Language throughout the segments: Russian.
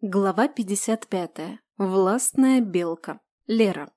Глава 55. Властная белка. Лера.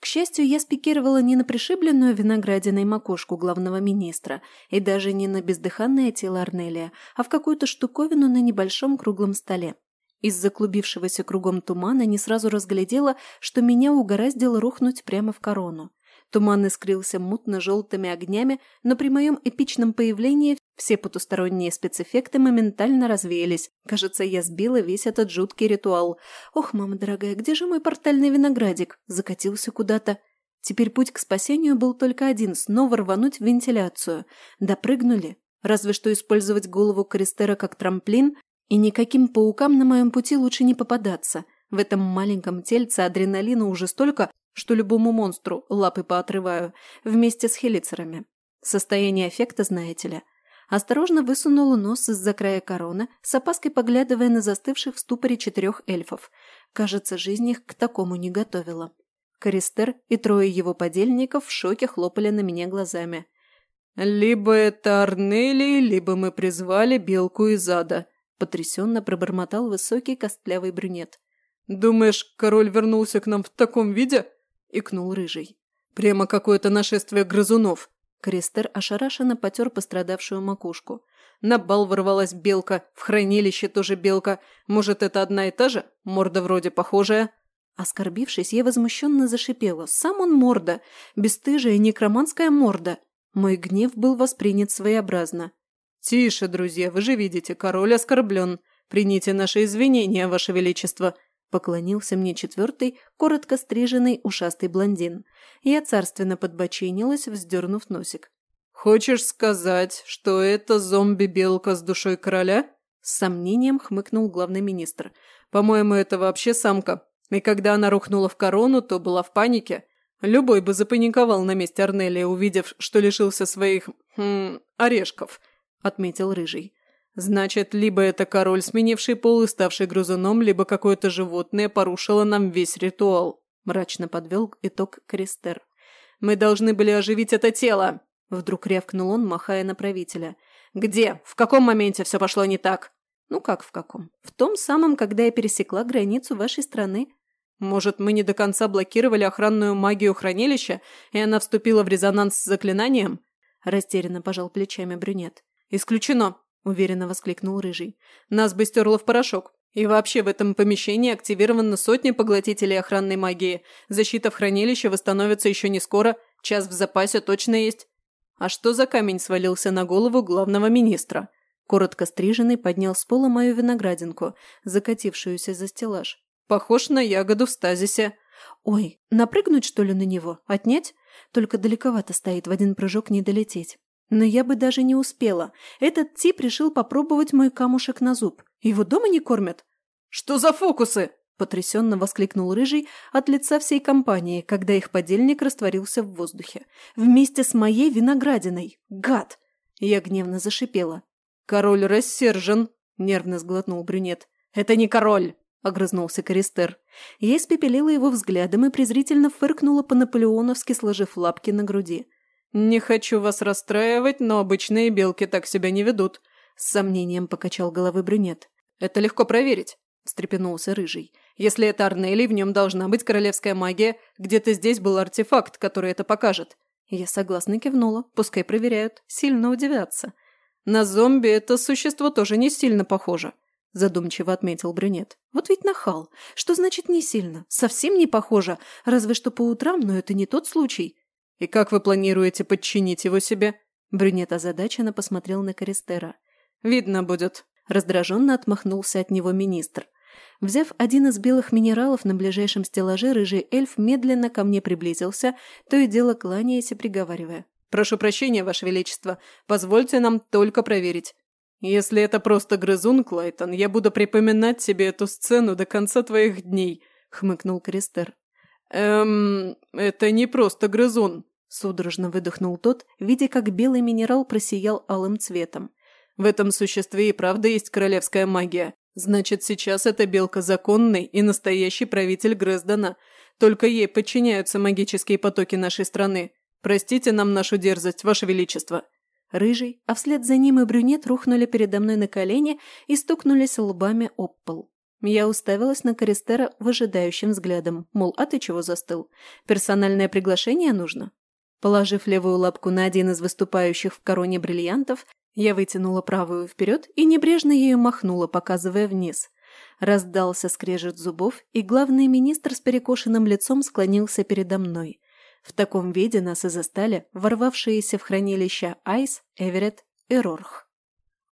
К счастью, я спикировала не на пришибленную виноградиной макушку главного министра и даже не на бездыханное тело Арнелия, а в какую-то штуковину на небольшом круглом столе. Из-за клубившегося кругом тумана не сразу разглядела, что меня угораздило рухнуть прямо в корону. Туман искрился мутно-желтыми огнями, но при моем эпичном появлении все потусторонние спецэффекты моментально развеялись. Кажется, я сбила весь этот жуткий ритуал. Ох, мама дорогая, где же мой портальный виноградик? Закатился куда-то. Теперь путь к спасению был только один – снова рвануть в вентиляцию. Допрыгнули. Разве что использовать голову Користера как трамплин, и никаким паукам на моем пути лучше не попадаться. В этом маленьком тельце адреналина уже столько, что любому монстру лапы поотрываю, вместе с хелицерами. Состояние эффекта, знаете ли. Осторожно высунула нос из-за края короны, с опаской поглядывая на застывших в ступоре четырех эльфов. Кажется, жизнь их к такому не готовила. Користер и трое его подельников в шоке хлопали на меня глазами. «Либо это Арнелий, либо мы призвали белку из ада», – потрясенно пробормотал высокий костлявый брюнет. «Думаешь, король вернулся к нам в таком виде?» – икнул рыжий. «Прямо какое-то нашествие грызунов!» Кристер ошарашенно потер пострадавшую макушку. «На бал ворвалась белка, в хранилище тоже белка. Может, это одна и та же? Морда вроде похожая?» Оскорбившись, я возмущенно зашипела. «Сам он морда! Бесстыжая некроманская морда!» Мой гнев был воспринят своеобразно. «Тише, друзья, вы же видите, король оскорблен. Примите наши извинения, ваше величество!» Поклонился мне четвертый, коротко стриженный, ушастый блондин. Я царственно подбочинилась, вздернув носик. «Хочешь сказать, что это зомби-белка с душой короля?» С сомнением хмыкнул главный министр. «По-моему, это вообще самка. И когда она рухнула в корону, то была в панике. Любой бы запаниковал на месте Арнелия, увидев, что лишился своих... Хм, орешков», — отметил Рыжий. Значит, либо это король, сменивший пол и ставший грызуном, либо какое-то животное порушило нам весь ритуал», – мрачно подвел итог Кристер. «Мы должны были оживить это тело!» – вдруг рявкнул он, махая на правителя. «Где? В каком моменте все пошло не так?» «Ну как в каком? В том самом, когда я пересекла границу вашей страны». «Может, мы не до конца блокировали охранную магию хранилища, и она вступила в резонанс с заклинанием?» Растерянно пожал плечами брюнет. «Исключено!» Уверенно воскликнул Рыжий. «Нас бы стерло в порошок. И вообще в этом помещении активировано сотни поглотителей охранной магии. Защита в хранилище восстановится еще не скоро, час в запасе точно есть. А что за камень свалился на голову главного министра?» Коротко стриженный поднял с пола мою виноградинку, закатившуюся за стеллаж. «Похож на ягоду в стазисе». «Ой, напрыгнуть, что ли, на него? Отнять? Только далековато стоит, в один прыжок не долететь». Но я бы даже не успела. Этот тип решил попробовать мой камушек на зуб. Его дома не кормят. «Что за фокусы?» – потрясенно воскликнул Рыжий от лица всей компании, когда их подельник растворился в воздухе. Вместе с моей виноградиной. Гад! Я гневно зашипела. «Король рассержен!» – нервно сглотнул брюнет. «Это не король!» – огрызнулся Користер. Я испепелила его взглядом и презрительно фыркнула по-наполеоновски, сложив лапки на груди. «Не хочу вас расстраивать, но обычные белки так себя не ведут», – с сомнением покачал головой брюнет. «Это легко проверить», – встрепенулся Рыжий. «Если это Арнелий, в нем должна быть королевская магия. Где-то здесь был артефакт, который это покажет». Я согласно кивнула. Пускай проверяют. Сильно удивятся. «На зомби это существо тоже не сильно похоже», – задумчиво отметил брюнет. «Вот ведь нахал. Что значит не сильно? Совсем не похоже. Разве что по утрам, но это не тот случай. «И как вы планируете подчинить его себе?» Брюнет озадаченно посмотрел на Користера. «Видно будет», – раздраженно отмахнулся от него министр. Взяв один из белых минералов на ближайшем стеллаже, рыжий эльф медленно ко мне приблизился, то и дело кланяясь и приговаривая. «Прошу прощения, Ваше Величество, позвольте нам только проверить. Если это просто грызун, Клайтон, я буду припоминать себе эту сцену до конца твоих дней», – хмыкнул Кристер. «Эм, это не просто грызун», – судорожно выдохнул тот, видя, как белый минерал просиял алым цветом. «В этом существе и правда есть королевская магия. Значит, сейчас эта белка законный и настоящий правитель Грездона. Только ей подчиняются магические потоки нашей страны. Простите нам нашу дерзость, ваше величество». Рыжий, а вслед за ним и брюнет рухнули передо мной на колени и стукнулись лбами об пол. Я уставилась на Користера выжидающим взглядом, мол, а ты чего застыл? Персональное приглашение нужно? Положив левую лапку на один из выступающих в короне бриллиантов, я вытянула правую вперед и небрежно ею махнула, показывая вниз. Раздался скрежет зубов, и главный министр с перекошенным лицом склонился передо мной. В таком виде нас и застали ворвавшиеся в хранилище Айс, Эверетт и Рорх.